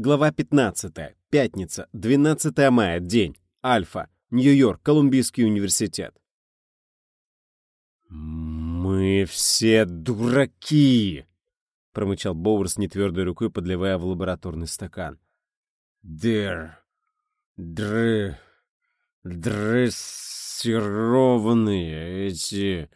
Глава 15. Пятница, 12 мая, день. Альфа. Нью-Йорк, Колумбийский университет. «Мы все дураки!» — промычал Боуэр нетвердой рукой, подливая в лабораторный стакан. «Дыр... Дры... Дрессированные эти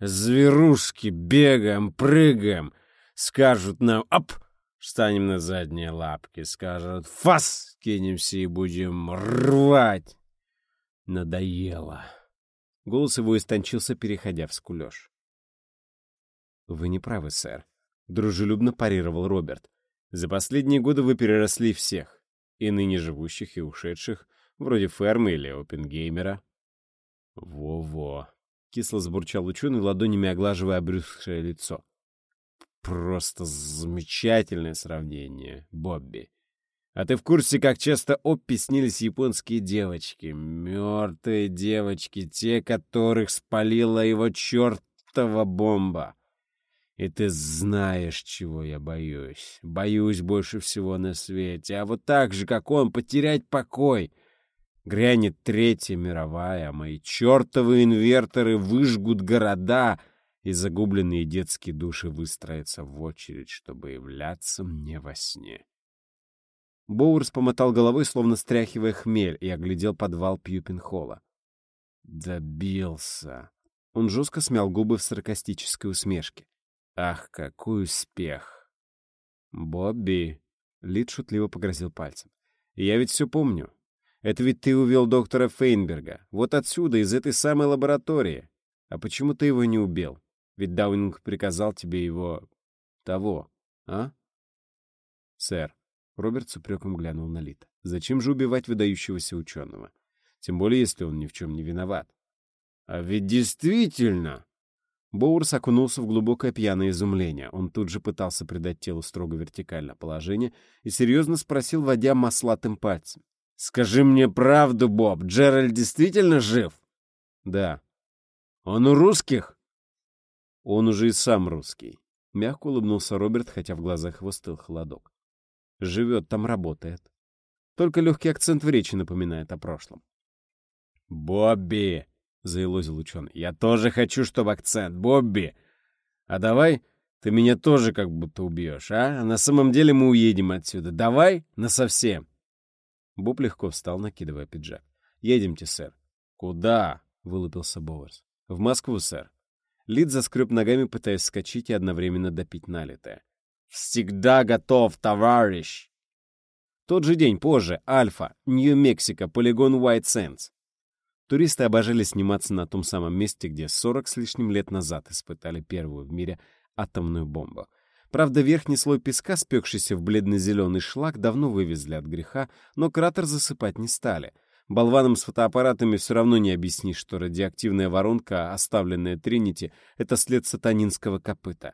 зверушки бегаем, прыгаем, скажут нам «Ап!» Встанем на задние лапки, скажут «Фас!» Кинемся и будем рвать. Надоело. Голос его истончился, переходя в скулеж. «Вы не правы, сэр», — дружелюбно парировал Роберт. «За последние годы вы переросли всех, и ныне живущих, и ушедших, вроде Фермы или Опенгеймера». «Во-во», — кисло сбурчал ученый, ладонями оглаживая обрюзгшее лицо. Просто замечательное сравнение, Бобби. А ты в курсе, как часто Оппи снились японские девочки? Мертвые девочки, те, которых спалила его чертова бомба. И ты знаешь, чего я боюсь. Боюсь больше всего на свете. А вот так же, как он, потерять покой. Грянет Третья мировая, мои чертовы инверторы выжгут города — и загубленные детские души выстроятся в очередь, чтобы являться мне во сне. Боурс помотал головой, словно стряхивая хмель, и оглядел подвал Пьюпинхолла. «Добился!» Он жестко смял губы в саркастической усмешке. «Ах, какой успех!» «Бобби!» — Лид шутливо погрозил пальцем. «Я ведь все помню. Это ведь ты увел доктора Фейнберга. Вот отсюда, из этой самой лаборатории. А почему ты его не убил?» Ведь Даунинг приказал тебе его... того, а? Сэр, Роберт с упреком глянул на Лита. Зачем же убивать выдающегося ученого? Тем более, если он ни в чем не виноват. А ведь действительно... Боурс окунулся в глубокое пьяное изумление. Он тут же пытался придать телу строго вертикальное положение и серьезно спросил, водя маслатым пальцем. «Скажи мне правду, Боб, Джеральд действительно жив?» «Да». «Он у русских?» Он уже и сам русский. Мягко улыбнулся Роберт, хотя в глазах его стыл холодок. Живет там, работает. Только легкий акцент в речи напоминает о прошлом. «Бобби!» — заилозил ученый. «Я тоже хочу, чтобы акцент. Бобби! А давай ты меня тоже как будто убьешь, а? На самом деле мы уедем отсюда. Давай насовсем!» Боб легко встал, накидывая пиджак. «Едемте, сэр». «Куда?» — вылупился Боуэрс. «В Москву, сэр. Лид заскреб ногами, пытаясь вскочить и одновременно допить налитое. «Всегда готов, товарищ!» Тот же день позже, Альфа, Нью-Мексико, полигон White Sands. Туристы обожали сниматься на том самом месте, где 40 с лишним лет назад испытали первую в мире атомную бомбу. Правда, верхний слой песка, спекшийся в бледно-зеленый шлак, давно вывезли от греха, но кратер засыпать не стали — Болванам с фотоаппаратами все равно не объяснишь, что радиоактивная воронка, оставленная Тринити, — это след сатанинского копыта.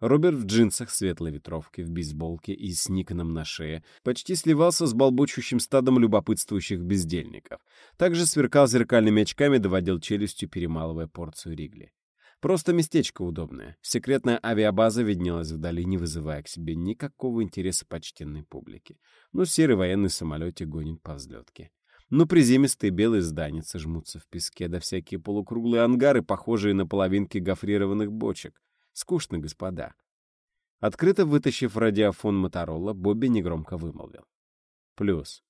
Роберт в джинсах, светлой ветровке, в бейсболке и с Никоном на шее почти сливался с болбочущим стадом любопытствующих бездельников. Также сверкал зеркальными очками, доводил челюстью, перемалывая порцию ригли. Просто местечко удобное. Секретная авиабаза виднелась вдали, не вызывая к себе никакого интереса почтенной публики. Но серый военный самолетик гонит по взлетке но приземистые белые зданицы жмутся в песке, да всякие полукруглые ангары, похожие на половинки гофрированных бочек. Скучно, господа. Открыто вытащив радиофон Моторола, Бобби негромко вымолвил. Плюс.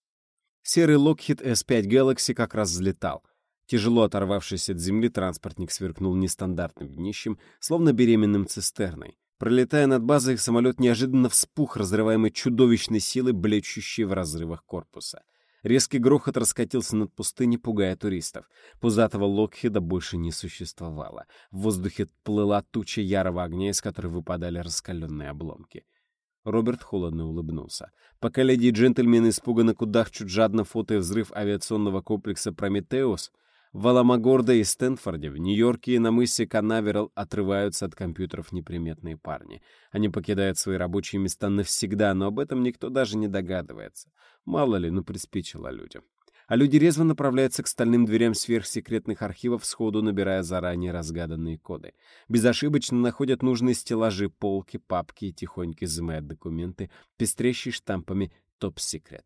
Серый Lockheed S5 Galaxy как раз взлетал. Тяжело оторвавшись от земли, транспортник сверкнул нестандартным днищем, словно беременным цистерной. Пролетая над базой, самолет неожиданно вспух, разрываемый чудовищной силой, блечущей в разрывах корпуса. Резкий грохот раскатился над пустыней, пугая туристов. Пузатого Локхеда больше не существовало. В воздухе плыла туча ярого огня, из которой выпадали раскаленные обломки. Роберт холодно улыбнулся. Пока леди и джентльмены испуганно кудахчут жадно фото и взрыв авиационного комплекса «Прометеус», в Аламагорде и Стэнфорде, в Нью-Йорке и на мысе Канаверал отрываются от компьютеров неприметные парни. Они покидают свои рабочие места навсегда, но об этом никто даже не догадывается. Мало ли, ну приспичило людям. А люди резво направляются к стальным дверям сверхсекретных архивов, сходу набирая заранее разгаданные коды. Безошибочно находят нужные стеллажи, полки, папки и тихонько изымают документы, пестрящие штампами топ-секрет.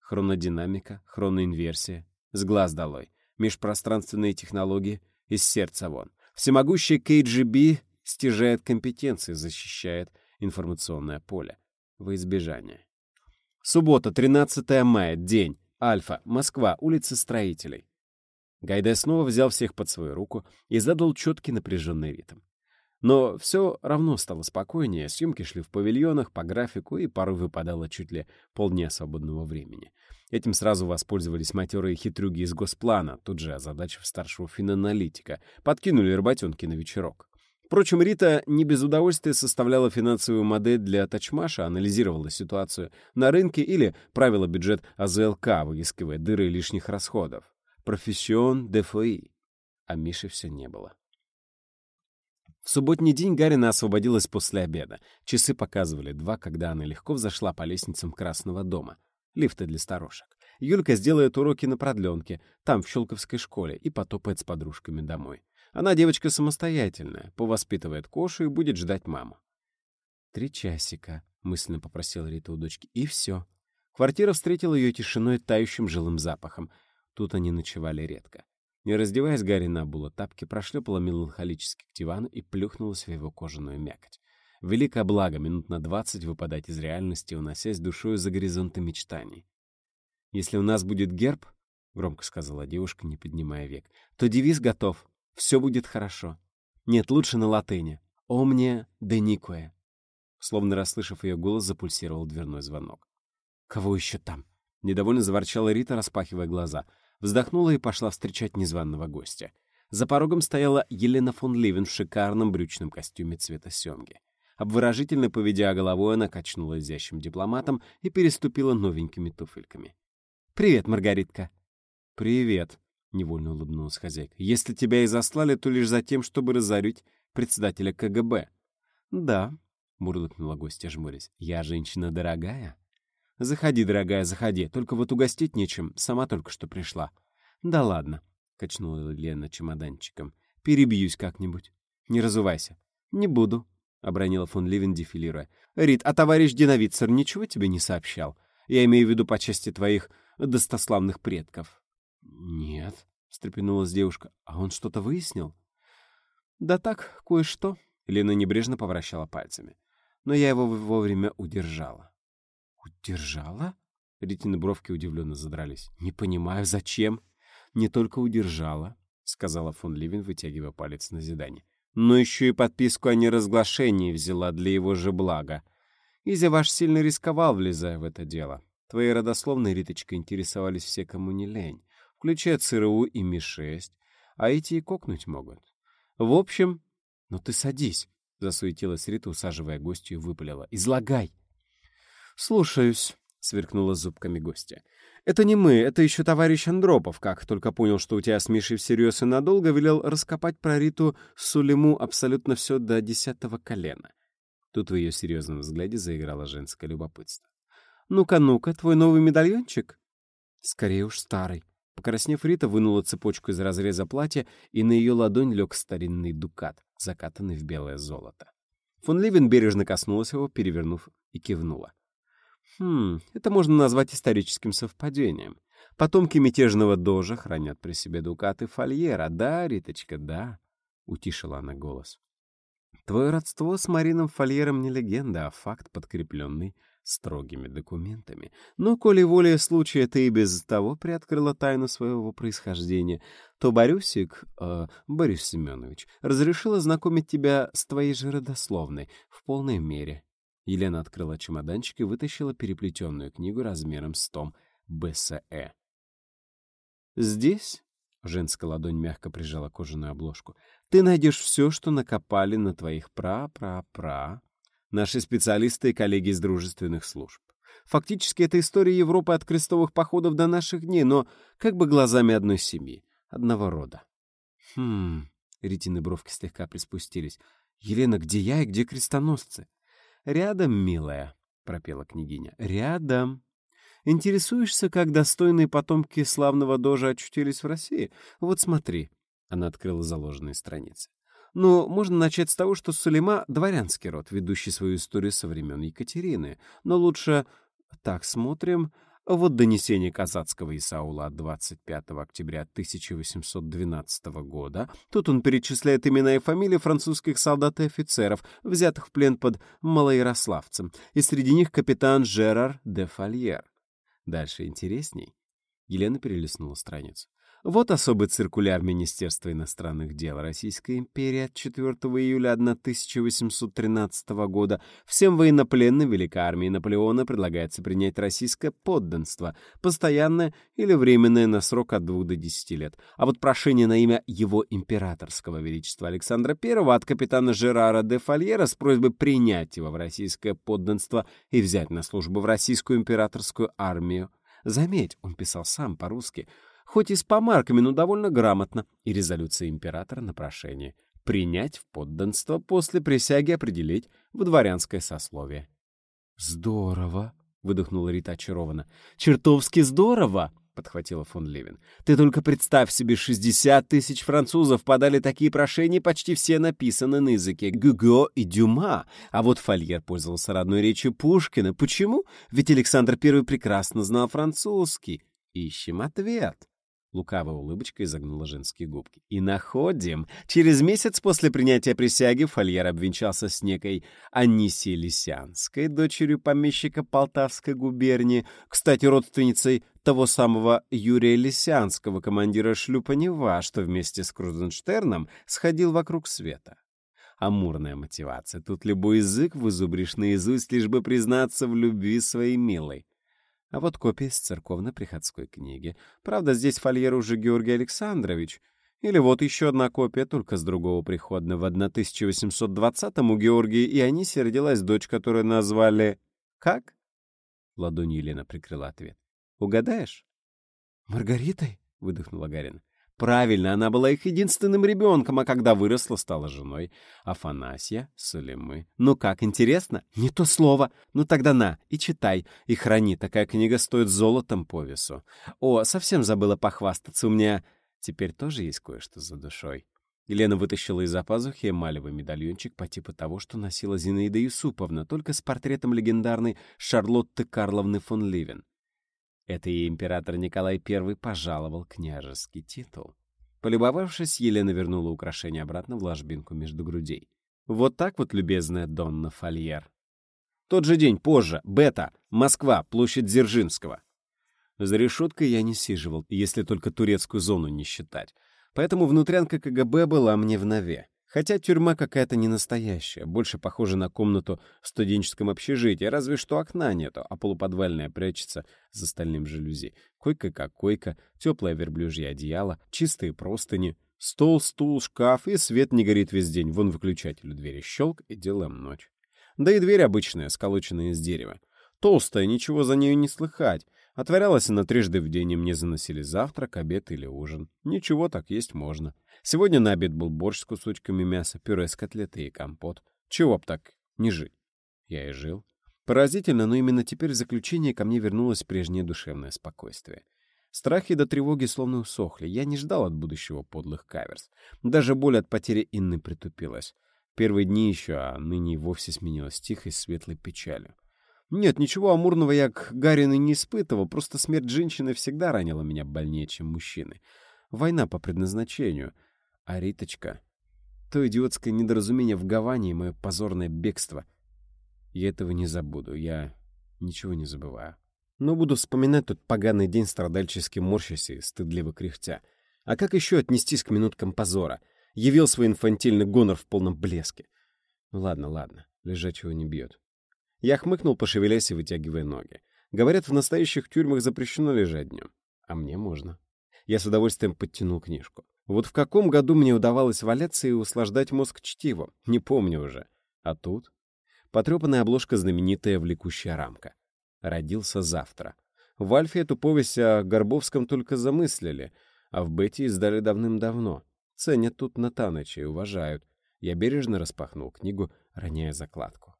Хронодинамика, хроноинверсия, с глаз долой, межпространственные технологии, из сердца вон. Всемогущий KGB стяжает компетенции, защищает информационное поле. Во избежание. Суббота, 13 мая, день. Альфа, Москва, улица Строителей. Гайдай снова взял всех под свою руку и задал четкий напряженный ритм. Но все равно стало спокойнее, съемки шли в павильонах, по графику, и порой выпадало чуть ли полдня свободного времени. Этим сразу воспользовались матерые хитрюги из Госплана, тут же озадачив старшего финаналитика, подкинули работенки на вечерок. Впрочем, Рита не без удовольствия составляла финансовую модель для Тачмаша, анализировала ситуацию на рынке или правила бюджет АЗЛК, выискивая дыры лишних расходов. Профессион де фои. А Миши все не было. В субботний день Гарина освободилась после обеда. Часы показывали два, когда она легко взошла по лестницам Красного дома. Лифты для старушек. Юлька сделает уроки на продленке, там, в Щелковской школе, и потопает с подружками домой. Она девочка самостоятельная, повоспитывает Кошу и будет ждать маму. «Три часика», — мысленно попросила Рита у дочки, — и все. Квартира встретила ее тишиной тающим жилым запахом. Тут они ночевали редко. Не раздеваясь, Гарри набула тапки, прошлепала меланхолически к дивану и плюхнулась в его кожаную мякоть. Великое благо минут на двадцать выпадать из реальности, уносясь душою за горизонты мечтаний. «Если у нас будет герб», — громко сказала девушка, не поднимая век, — «то девиз готов. Все будет хорошо. Нет, лучше на латыни. «Омне де никое». Словно расслышав ее голос, запульсировал дверной звонок. «Кого еще там?» Недовольно заворчала Рита, распахивая глаза — вздохнула и пошла встречать незваного гостя. За порогом стояла Елена фон Ливен в шикарном брючном костюме цвета семги. Обворожительно поведя головой, она качнула изящим дипломатом и переступила новенькими туфельками. «Привет, Маргаритка!» «Привет!» — невольно улыбнулась хозяйка. «Если тебя и заслали, то лишь за тем, чтобы разорить председателя КГБ». «Да», — мурлыкнула гостья, жмурясь. «Я женщина дорогая». «Заходи, дорогая, заходи. Только вот угостить нечем. Сама только что пришла». «Да ладно», — качнула Лена чемоданчиком. «Перебьюсь как-нибудь. Не разувайся». «Не буду», — обронила фон Ливен, дефилируя. «Рит, а товарищ Диновицер ничего тебе не сообщал? Я имею в виду по части твоих достославных предков». «Нет», — встрепенулась девушка. «А он что-то выяснил?» «Да так, кое-что», — Лена небрежно повращала пальцами. «Но я его вовремя удержала». «Удержала?» Ритины бровки удивленно задрались. «Не понимаю, зачем?» «Не только удержала», — сказала фон Ливен, вытягивая палец на зидание. «Но еще и подписку о неразглашении взяла для его же блага. Изя ваш сильно рисковал, влезая в это дело. Твои родословные, Риточка, интересовались все, кому не лень, включая ЦРУ и Ми-6, а эти и кокнуть могут. В общем... Ну ты садись, — засуетилась Рита, усаживая гостью и выпалила. «Излагай!» «Слушаюсь», — сверкнула зубками гостя. «Это не мы, это еще товарищ Андропов, как только понял, что у тебя с Мишей всерьез и надолго, велел раскопать про Риту Сулиму абсолютно все до десятого колена». Тут в ее серьезном взгляде заиграло женское любопытство. «Ну-ка, ну-ка, твой новый медальончик?» «Скорее уж старый». Покраснев, Рита вынула цепочку из разреза платья, и на ее ладонь лег старинный дукат, закатанный в белое золото. Фон Ливен бережно коснулась его, перевернув, и кивнула. Хм, это можно назвать историческим совпадением. Потомки мятежного дожа хранят при себе дукаты Фольера. Да, Риточка, да, — утишила она голос. Твое родство с Марином Фольером не легенда, а факт, подкрепленный строгими документами. Но, коли волей случая ты и без того приоткрыла тайну своего происхождения, то Борюсик, э, Борис Семенович, разрешила знакомить тебя с твоей же родословной в полной мере. Елена открыла чемоданчик и вытащила переплетенную книгу размером с том БСЭ. «Здесь», — женская ладонь мягко прижала кожаную обложку, «ты найдешь все, что накопали на твоих пра-пра-пра, наши специалисты и коллеги из дружественных служб. Фактически это история Европы от крестовых походов до наших дней, но как бы глазами одной семьи, одного рода». «Хм...» — Ритины бровки слегка приспустились. «Елена, где я и где крестоносцы?» «Рядом, милая», — пропела княгиня, — «рядом. Интересуешься, как достойные потомки славного дожа очутились в России? Вот смотри». Она открыла заложенные страницы. Ну, можно начать с того, что Сулейма — дворянский род, ведущий свою историю со времен Екатерины. Но лучше Так, смотрим. Вот донесение казацкого Исаула от 25 октября 1812 года. Тут он перечисляет имена и фамилии французских солдат и офицеров, взятых в плен под Малоярославцем, и среди них капитан Жерар де Фольер. Дальше интересней. Елена перелистнула страницу. Вот особый циркуляр Министерства иностранных дел Российской империи от 4 июля 1813 года. Всем военнопленным Великой армии Наполеона предлагается принять российское подданство, постоянное или временное на срок от 2 до 10 лет. А вот прошение на имя его императорского величества Александра I от капитана Жерара де Фольера с просьбой принять его в российское подданство и взять на службу в российскую императорскую армию. Заметь, он писал сам по-русски — хоть и с помарками, но довольно грамотно, и резолюция императора на прошение принять в подданство после присяги определить в дворянское сословие. «Здорово!» — выдохнула Рита очарованно. «Чертовски здорово!» — подхватила фон Левин. «Ты только представь себе, 60 тысяч французов подали такие прошения, почти все написаны на языке Гюго и Дюма. А вот Фольер пользовался родной речью Пушкина. Почему? Ведь Александр I прекрасно знал французский. Ищем ответ». Лукавая улыбочка изогнула женские губки. «И находим. Через месяц после принятия присяги Фольер обвенчался с некой Анисией Лисянской, дочерью помещика Полтавской губернии, кстати, родственницей того самого Юрия Лисянского, командира шлюпа Нева, что вместе с Крузенштерном сходил вокруг света. Амурная мотивация. Тут любой язык вызубришь наизусть, лишь бы признаться в любви своей милой. А вот копия с церковно-приходской книги. Правда, здесь фольер уже Георгий Александрович. Или вот еще одна копия, только с другого прихода. В 1820-м у Георгия и Аниси родилась дочь, которую назвали... Как? Ладонью Елена прикрыла ответ. Угадаешь? «Маргаритой?» — выдохнула Гарина. Правильно, она была их единственным ребенком, а когда выросла, стала женой. Афанасья, Салимы. Ну как, интересно? Не то слово. Ну тогда на, и читай, и храни. Такая книга стоит золотом по весу. О, совсем забыла похвастаться. У меня теперь тоже есть кое-что за душой. Елена вытащила из-за пазухи эмалевый медальончик по типу того, что носила Зинаида Юсуповна, только с портретом легендарной Шарлотты Карловны фон Ливен. Это и император Николай I пожаловал княжеский титул. Полюбовавшись, Елена вернула украшение обратно в ложбинку между грудей. Вот так вот, любезная Донна Фольер. Тот же день, позже, Бета, Москва, площадь Дзержинского. За решеткой я не сиживал, если только турецкую зону не считать. Поэтому внутрянка КГБ была мне в нове. Хотя тюрьма какая-то не настоящая, больше похожа на комнату в студенческом общежитии, разве что окна нету, а полуподвальная прячется за стальным жалюзи. Койка как койка, теплое верблюжье одеяло, чистые простыни, стол, стул, шкаф, и свет не горит весь день. Вон выключатель у двери щелк, и делаем ночь. Да и дверь обычная, сколоченная из дерева. Толстая, ничего за нею не слыхать. Отворялась она трижды в день, и мне заносили завтрак, обед или ужин. Ничего, так есть можно. Сегодня на обед был борщ с кусочками мяса, пюре с котлетой и компот. Чего б так не жить? Я и жил. Поразительно, но именно теперь в заключение ко мне вернулось прежнее душевное спокойствие. Страхи до тревоги словно усохли. Я не ждал от будущего подлых каверс. Даже боль от потери Инны притупилась. Первые дни еще, а ныне и вовсе сменилась тихой светлой печалью. Нет, ничего амурного я к Гариной не испытывал, просто смерть женщины всегда ранила меня больнее, чем мужчины. Война по предназначению — а Риточка... То идиотское недоразумение в Гаване и мое позорное бегство. Я этого не забуду, я ничего не забываю. Но буду вспоминать тот поганый день страдальчески морщась и стыдливо кряхтя. А как еще отнестись к минуткам позора? Явил свой инфантильный гонор в полном блеске. Ладно, ладно, лежачего не бьет. Я хмыкнул, пошевелясь и вытягивая ноги. Говорят, в настоящих тюрьмах запрещено лежать днем. А мне можно. Я с удовольствием подтянул книжку. Вот в каком году мне удавалось валяться и услаждать мозг чтивом, не помню уже. А тут? Потрепанная обложка знаменитая влекущая рамка. Родился завтра. В Альфе эту повесть о Горбовском только замыслили, а в Бете издали давным-давно. Ценят тут Натаныча и уважают. Я бережно распахнул книгу, роняя закладку.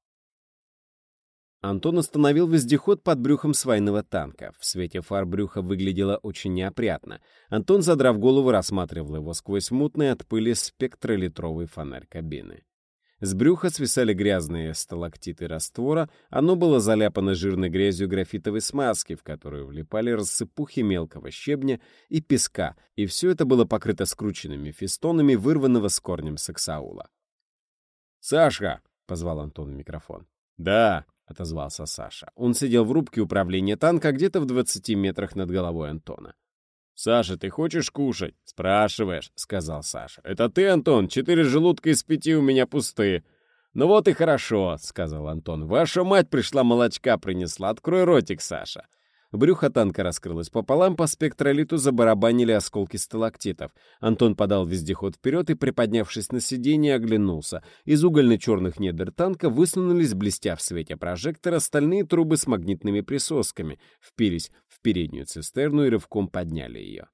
Антон остановил вездеход под брюхом свайного танка. В свете фар брюха выглядело очень неопрятно. Антон, задрав голову, рассматривал его сквозь мутный от пыли спектролитровый фонарь кабины. С брюха свисали грязные сталактиты раствора, оно было заляпано жирной грязью графитовой смазки, в которую влипали рассыпухи мелкого щебня и песка, и все это было покрыто скрученными фестонами вырванного с корнем саксаула. «Саша!» — позвал Антон в микрофон. «Да!» — отозвался Саша. Он сидел в рубке управления танка где-то в 20 метрах над головой Антона. «Саша, ты хочешь кушать?» «Спрашиваешь», — сказал Саша. «Это ты, Антон? Четыре желудка из пяти у меня пустые». «Ну вот и хорошо», — сказал Антон. «Ваша мать пришла молочка принесла. Открой ротик, Саша». Брюхо танка раскрылось пополам, по спектролиту забарабанили осколки сталактитов. Антон подал вездеход вперед и, приподнявшись на сиденье, оглянулся. Из угольно-черных недр танка высунулись, блестя в свете прожектора, стальные трубы с магнитными присосками, впились в переднюю цистерну и рывком подняли ее.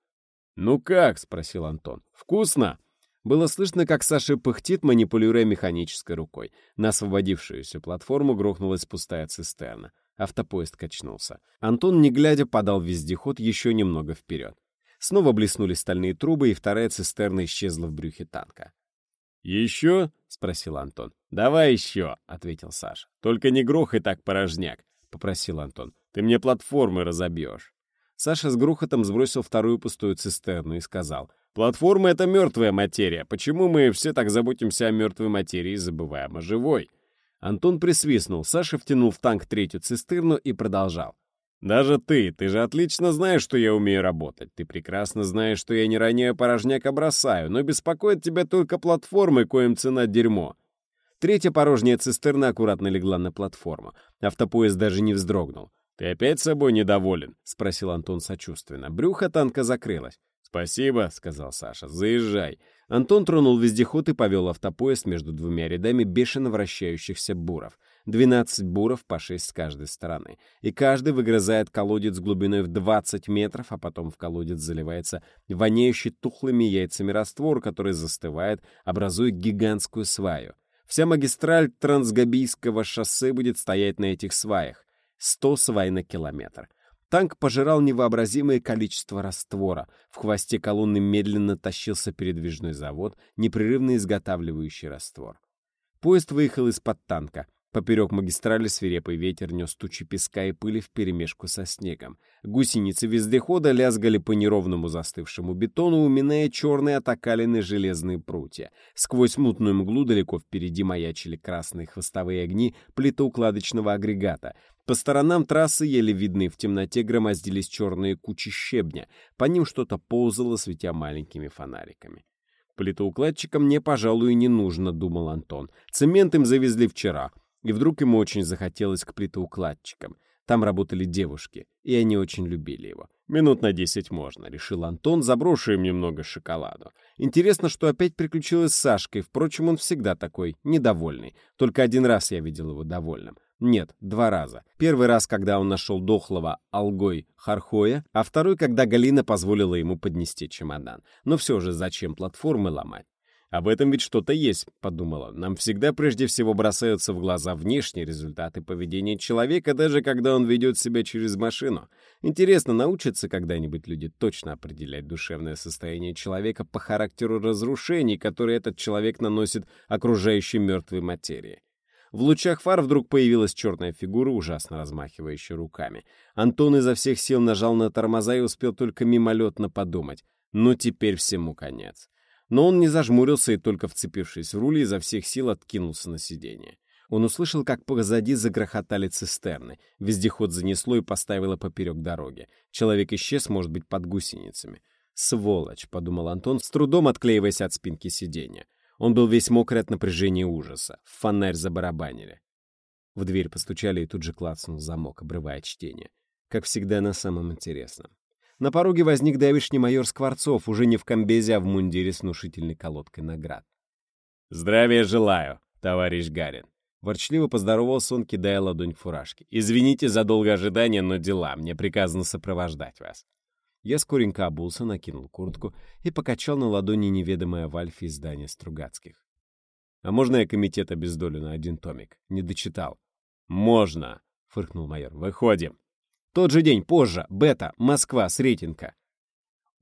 «Ну как?» — спросил Антон. «Вкусно?» Было слышно, как Саша пыхтит, манипулируя механической рукой. На освободившуюся платформу грохнулась пустая цистерна. Автопоезд качнулся. Антон, не глядя, подал вездеход еще немного вперед. Снова блеснули стальные трубы, и вторая цистерна исчезла в брюхе танка. «Еще?» — спросил Антон. «Давай еще», — ответил Саша. «Только не грохай так, порожняк», — попросил Антон. «Ты мне платформы разобьешь». Саша с грохотом сбросил вторую пустую цистерну и сказал. «Платформа — это мертвая материя. Почему мы все так заботимся о мертвой материи и забываем о живой?» Антон присвистнул, Саша втянул в танк третью цистерну и продолжал. «Даже ты, ты же отлично знаешь, что я умею работать. Ты прекрасно знаешь, что я не роняю порожняк, а бросаю, но беспокоит тебя только платформы, коим цена дерьмо». Третья порожняя цистерна аккуратно легла на платформу. Автопоезд даже не вздрогнул. «Ты опять собой недоволен?» — спросил Антон сочувственно. Брюхо танка закрылось. «Спасибо», — сказал Саша. «Заезжай». Антон тронул вездеход и повел автопоезд между двумя рядами бешено вращающихся буров. Двенадцать буров по шесть с каждой стороны. И каждый выгрызает колодец глубиной в двадцать метров, а потом в колодец заливается воняющий тухлыми яйцами раствор, который застывает, образуя гигантскую сваю. Вся магистраль Трансгабийского шоссе будет стоять на этих сваях. Сто свай на километр. Танк пожирал невообразимое количество раствора. В хвосте колонны медленно тащился передвижной завод, непрерывно изготавливающий раствор. Поезд выехал из-под танка. Поперек магистрали свирепый ветер нес тучи песка и пыли вперемешку со снегом. Гусеницы вездехода лязгали по неровному застывшему бетону, уминая черные отокаленные железные прутья. Сквозь мутную мглу далеко впереди маячили красные хвостовые огни плитоукладочного агрегата. По сторонам трассы, еле видные в темноте, громоздились черные кучи щебня. По ним что-то ползало, светя маленькими фонариками. Плитоукладчикам мне, пожалуй, не нужно, думал Антон. Цемент им завезли вчера. И вдруг ему очень захотелось к плитоукладчикам. Там работали девушки, и они очень любили его. «Минут на десять можно», — решил Антон, заброшу им немного шоколаду. Интересно, что опять приключилось с Сашкой, впрочем, он всегда такой, недовольный. Только один раз я видел его довольным. Нет, два раза. Первый раз, когда он нашел дохлого Алгой Хархоя, а второй, когда Галина позволила ему поднести чемодан. Но все же зачем платформы ломать? «Об этом ведь что-то есть», — подумала. «Нам всегда прежде всего бросаются в глаза внешние результаты поведения человека, даже когда он ведет себя через машину. Интересно, научатся когда-нибудь люди точно определять душевное состояние человека по характеру разрушений, которые этот человек наносит окружающей мертвой материи?» В лучах фар вдруг появилась черная фигура, ужасно размахивающая руками. Антон изо всех сил нажал на тормоза и успел только мимолетно подумать. Ну, теперь всему конец. Но он не зажмурился и, только вцепившись в руль, изо всех сил откинулся на сиденье. Он услышал, как позади загрохотали цистерны. Вездеход занесло и поставило поперек дороги. Человек исчез, может быть, под гусеницами. «Сволочь!» — подумал Антон, с трудом отклеиваясь от спинки сиденья. Он был весь мокрый от напряжения ужаса. В фонарь забарабанили. В дверь постучали и тут же клацнул замок, обрывая чтение. Как всегда, на самом интересном. На пороге возник давишний майор Скворцов, уже не в комбезе, а в мундире с внушительной колодкой наград. «Здравия желаю, товарищ Гарин!» Ворчливо поздоровался он, кидая ладонь в фуражке. «Извините за долгое ожидание, но дела. Мне приказано сопровождать вас». Я скоренько обулся, накинул куртку и покачал на ладони неведомое в Альфе издание Стругацких. «А можно я комитет обездолю на один томик?» Не дочитал. «Можно!» — фыркнул майор. «Выходим!» Тот же день, позже, Бета, Москва, Сретенка.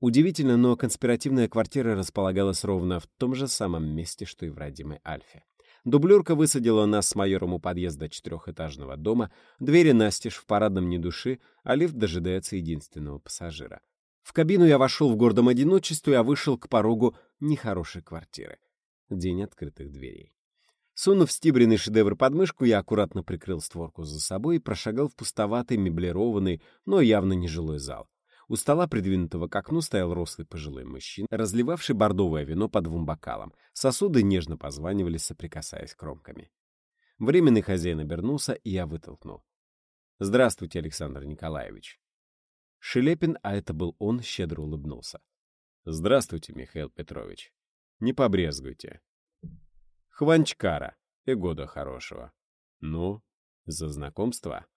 Удивительно, но конспиративная квартира располагалась ровно в том же самом месте, что и в родимой Альфе. Дублерка высадила нас с майором у подъезда четырехэтажного дома, двери настежь, в парадном ни души, а лифт дожидается единственного пассажира. В кабину я вошел в гордом одиночестве, а вышел к порогу нехорошей квартиры. День открытых дверей. Сунув стибренный шедевр под мышку, я аккуратно прикрыл створку за собой и прошагал в пустоватый, меблированный, но явно нежилой зал. У стола, придвинутого к окну, стоял рослый пожилой мужчина, разливавший бордовое вино по двум бокалам. Сосуды нежно позванивали, соприкасаясь кромками. Временный хозяин обернулся, и я вытолкнул. «Здравствуйте, Александр Николаевич». Шелепин, а это был он, щедро улыбнулся. «Здравствуйте, Михаил Петрович. Не побрезгуйте. Хванчкара и года хорошего. Ну, за знакомство?»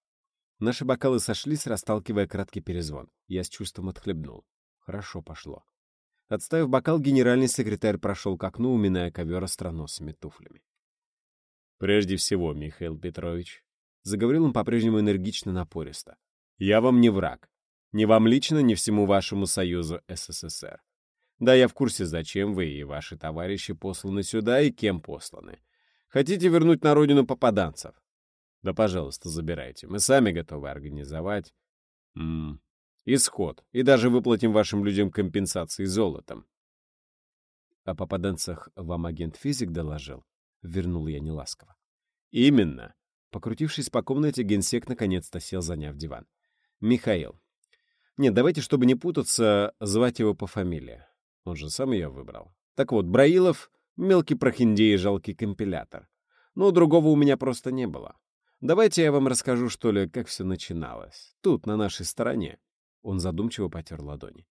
Наши бокалы сошлись, расталкивая краткий перезвон. Я с чувством отхлебнул. Хорошо пошло. Отставив бокал, генеральный секретарь прошел к окну, уминая ковер остроносыми туфлями. «Прежде всего, Михаил Петрович», — заговорил он по-прежнему энергично напористо, — «я вам не враг. Ни вам лично, ни всему вашему союзу СССР. Да, я в курсе, зачем вы и ваши товарищи посланы сюда и кем посланы. Хотите вернуть на родину попаданцев? Да, пожалуйста, забирайте. Мы сами готовы организовать м -м, исход и даже выплатим вашим людям компенсации золотом. О попаданцах вам агент-физик доложил? Вернул я неласково. Именно. Покрутившись по комнате, генсек наконец-то сел, заняв диван. Михаил. Нет, давайте, чтобы не путаться, звать его по фамилии. Он же сам ее выбрал. Так вот, Браилов — мелкий прохиндей и жалкий компилятор. Но другого у меня просто не было. Давайте я вам расскажу, что ли, как все начиналось. Тут, на нашей стороне. Он задумчиво потер ладони.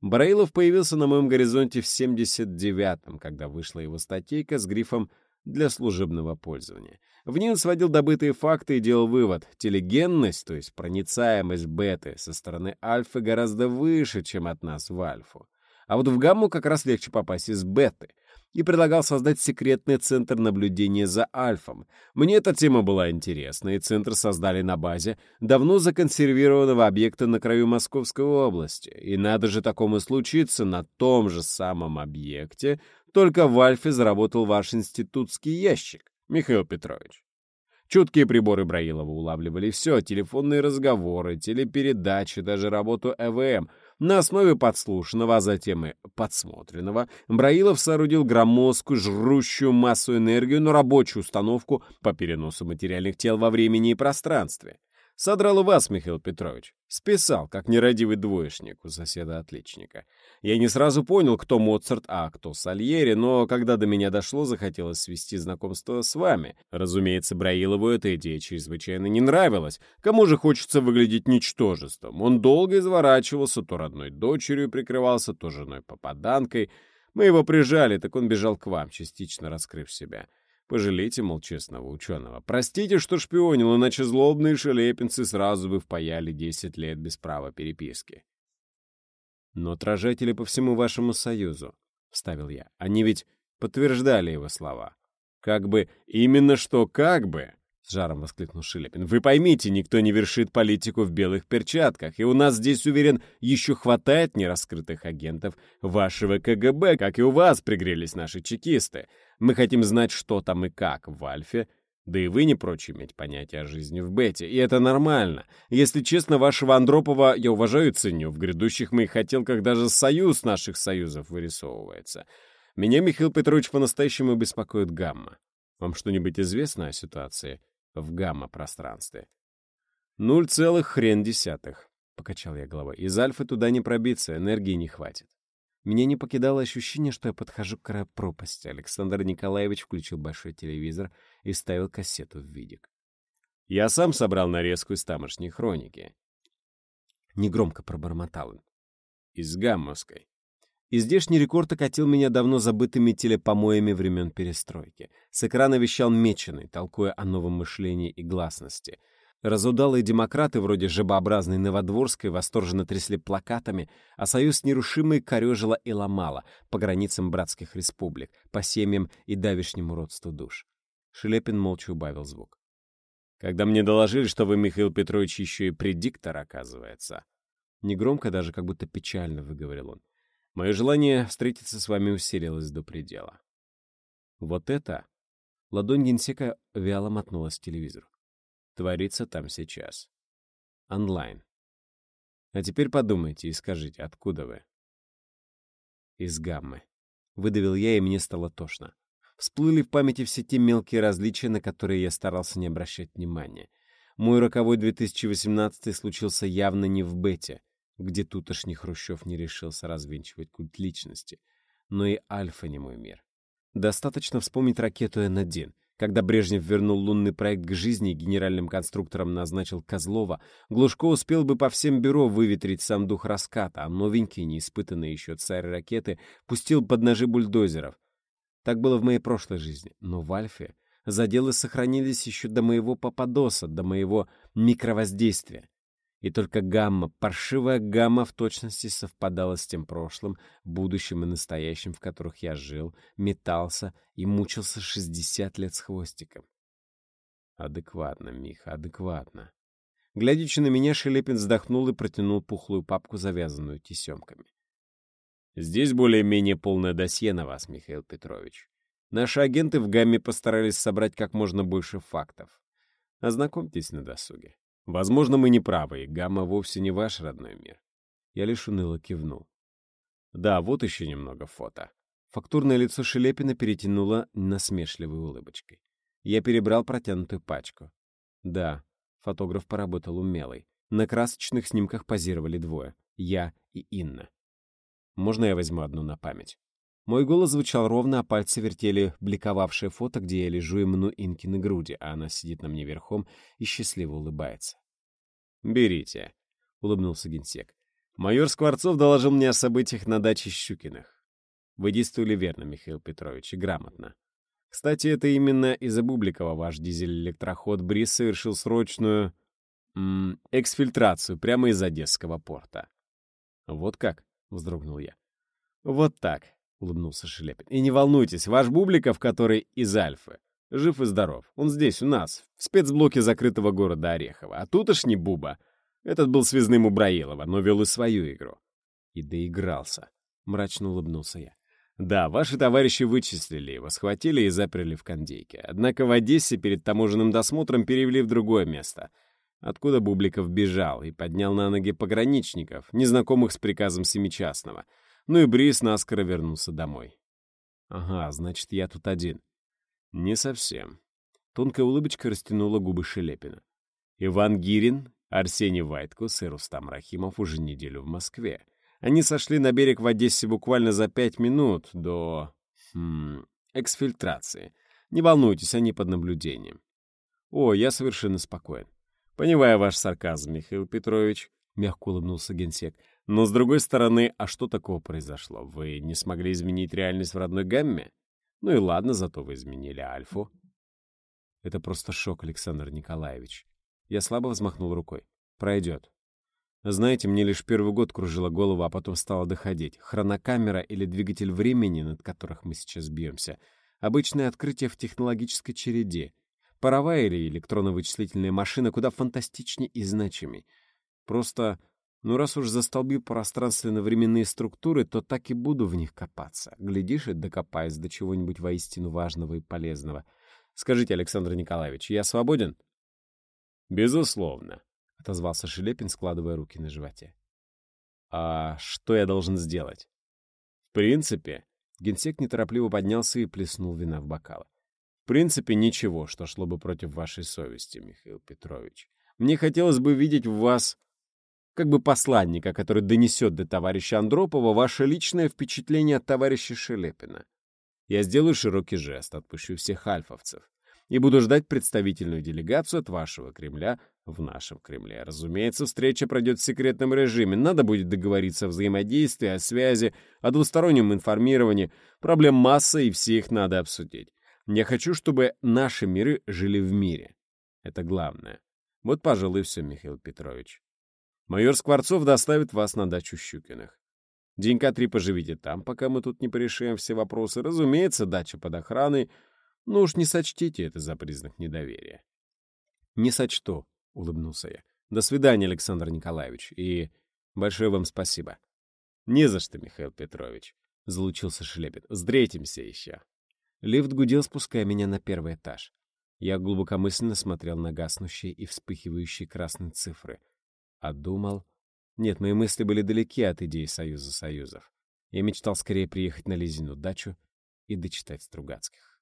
Бараилов появился на моем горизонте в 79-м, когда вышла его статейка с грифом «для служебного пользования». В ней он сводил добытые факты и делал вывод. Телегенность, то есть проницаемость беты со стороны альфы гораздо выше, чем от нас в альфу. А вот в гамму как раз легче попасть из беты — и предлагал создать секретный центр наблюдения за Альфом. Мне эта тема была интересна, и центр создали на базе давно законсервированного объекта на краю Московской области. И надо же такому случиться на том же самом объекте, только в Альфе заработал ваш институтский ящик, Михаил Петрович. Чуткие приборы Браилова улавливали все — телефонные разговоры, телепередачи, даже работу ЭВМ — на основе подслушанного, а затем и подсмотренного, Браилов соорудил громоздкую, жрущую массу энергию, но рабочую установку по переносу материальных тел во времени и пространстве. Содрал у вас, Михаил Петрович. Списал, как нерадивый двоечник у соседа-отличника. Я не сразу понял, кто Моцарт, а кто Сальери, но когда до меня дошло, захотелось свести знакомство с вами. Разумеется, Браилову эта идея чрезвычайно не нравилась. Кому же хочется выглядеть ничтожеством? Он долго изворачивался, то родной дочерью прикрывался, то женой-попаданкой. Мы его прижали, так он бежал к вам, частично раскрыв себя. Пожалейте, мол, честного ученого. Простите, что шпионил, иначе злобные шелепинцы сразу бы впаяли 10 лет без права переписки. Но отражатели по всему вашему союзу, — вставил я, — они ведь подтверждали его слова. Как бы, именно что как бы, — с жаром воскликнул Шелепин. «Вы поймите, никто не вершит политику в белых перчатках, и у нас здесь, уверен, еще хватает нераскрытых агентов вашего КГБ, как и у вас пригрелись наши чекисты. Мы хотим знать, что там и как в Альфе, да и вы не прочь иметь понятие о жизни в Бете, и это нормально. Если честно, вашего Андропова я уважаю и ценю. В грядущих моих хотелках даже союз наших союзов вырисовывается. Меня, Михаил Петрович, по-настоящему беспокоит гамма. Вам что-нибудь известно о ситуации в гамма-пространстве? «Нуль целых хрен десятых», — покачал я головой. «Из альфы туда не пробиться, энергии не хватит». Меня не покидало ощущение, что я подхожу к краю пропасти. Александр Николаевич включил большой телевизор и ставил кассету в видик. Я сам собрал нарезку из тамошней хроники. Негромко пробормотал он. Из гаммовской. И здешний рекорд окатил меня давно забытыми телепомоями времен перестройки. С экрана вещал Меченый, толкуя о новом мышлении и гласности — Разудалые демократы вроде жабообразной Новодворской восторженно трясли плакатами, а союз нерушимый корежила и ломала по границам братских республик, по семьям и давишнему родству душ. Шелепин молча убавил звук. «Когда мне доложили, что вы, Михаил Петрович, еще и предиктор, оказывается...» Негромко, даже как будто печально выговорил он. «Мое желание встретиться с вами усилилось до предела». Вот это Ладонь генсека вяло мотнулась к телевизору. Творится там сейчас. Онлайн. А теперь подумайте и скажите, откуда вы? Из гаммы. Выдавил я, и мне стало тошно. Всплыли в памяти все те мелкие различия, на которые я старался не обращать внимания. Мой роковой 2018 случился явно не в Бете, где тутошний Хрущев не решился развенчивать культ личности, но и Альфа не мой мир. Достаточно вспомнить ракету Н-1. Когда Брежнев вернул лунный проект к жизни генеральным конструктором назначил Козлова, Глушко успел бы по всем бюро выветрить сам дух раската, а новенький, неиспытанный еще царь ракеты, пустил под ножи бульдозеров. Так было в моей прошлой жизни, но в Альфе заделы сохранились еще до моего попадоса, до моего микровоздействия. И только гамма, паршивая гамма в точности совпадала с тем прошлым, будущим и настоящим, в которых я жил, метался и мучился 60 лет с хвостиком. Адекватно, Миха, адекватно. Глядячи на меня, Шелепин вздохнул и протянул пухлую папку, завязанную тесемками. Здесь более-менее полное досье на вас, Михаил Петрович. Наши агенты в гамме постарались собрать как можно больше фактов. Ознакомьтесь на досуге. Возможно, мы не правы, и гамма вовсе не ваш родной мир. Я лишь уныло кивнул. Да, вот еще немного фото. Фактурное лицо Шелепина перетянуло насмешливой улыбочкой. Я перебрал протянутую пачку. Да, фотограф поработал умелый. На красочных снимках позировали двое — я и Инна. Можно я возьму одну на память? Мой голос звучал ровно, а пальцы вертели бликовавшее фото, где я лежу и мну Инкины груди, а она сидит на мне верхом и счастливо улыбается. «Берите», — улыбнулся генсек. «Майор Скворцов доложил мне о событиях на даче Щукиных. Вы действовали верно, Михаил Петрович, и грамотно. Кстати, это именно из-за Бубликова ваш дизель-электроход «Бриз» совершил срочную... -м, эксфильтрацию прямо из Одесского порта». «Вот как?» — вздрогнул я. «Вот так», — улыбнулся Шелепин. «И не волнуйтесь, ваш Бубликов, который из Альфы, жив и здоров. Он здесь, у нас, в спецблоке закрытого города Орехова. А тут аж не Буба. Этот был связным у Браилова, но вел и свою игру». И доигрался. Мрачно улыбнулся я. Да, ваши товарищи вычислили его, схватили и заперли в кондейке. Однако в Одессе перед таможенным досмотром перевели в другое место, откуда Бубликов бежал и поднял на ноги пограничников, незнакомых с приказом Семичастного — ну и Брис наскоро вернулся домой. Ага, значит, я тут один. Не совсем. Тонкая улыбочка растянула губы Шелепина. Иван Гирин, Арсений Вайткус и Рустам Рахимов уже неделю в Москве. Они сошли на берег в Одессе буквально за пять минут до... Хм, эксфильтрации. Не волнуйтесь, они под наблюдением. О, я совершенно спокоен. Понимаю ваш сарказм, Михаил Петрович, — мягко улыбнулся генсек. Но, с другой стороны, а что такого произошло? Вы не смогли изменить реальность в родной гамме? Ну и ладно, зато вы изменили Альфу. Это просто шок, Александр Николаевич. Я слабо взмахнул рукой. Пройдет. Знаете, мне лишь первый год кружила голова, а потом стало доходить. Хронокамера или двигатель времени, над которых мы сейчас бьемся, обычное открытие в технологической череде. Паровая или электронно-вычислительная машина куда фантастичнее и значимей. Просто ну, раз уж застолбил пространственно-временные структуры, то так и буду в них копаться. Глядишь, и докопаюсь до чего-нибудь воистину важного и полезного. Скажите, Александр Николаевич, я свободен? Безусловно, — отозвался Шелепин, складывая руки на животе. А что я должен сделать? В принципе, генсек неторопливо поднялся и плеснул вина в бокалы. В принципе, ничего, что шло бы против вашей совести, Михаил Петрович. Мне хотелось бы видеть в вас как бы посланника, который донесет до товарища Андропова ваше личное впечатление от товарища Шелепина. Я сделаю широкий жест, отпущу всех альфовцев и буду ждать представительную делегацию от вашего Кремля в нашем Кремле. Разумеется, встреча пройдет в секретном режиме. Надо будет договориться о взаимодействии, о связи, о двустороннем информировании. Проблем масса, и все их надо обсудить. Я хочу, чтобы наши миры жили в мире. Это главное. Вот, пожалуй, все, Михаил Петрович. Майор Скворцов доставит вас на дачу Щукиных. Денька три поживите там, пока мы тут не порешаем все вопросы. Разумеется, дача под охраной. Ну уж не сочтите это за признак недоверия. — Не сочту, — улыбнулся я. — До свидания, Александр Николаевич, и большое вам спасибо. — Не за что, Михаил Петрович, — залучился Шлепин. — Встретимся еще. Лифт гудел, спуская меня на первый этаж. Я глубокомысленно смотрел на гаснущие и вспыхивающие красные цифры. А думал... Нет, мои мысли были далеки от идеи Союза Союзов. Я мечтал скорее приехать на Лизину дачу и дочитать Стругацких.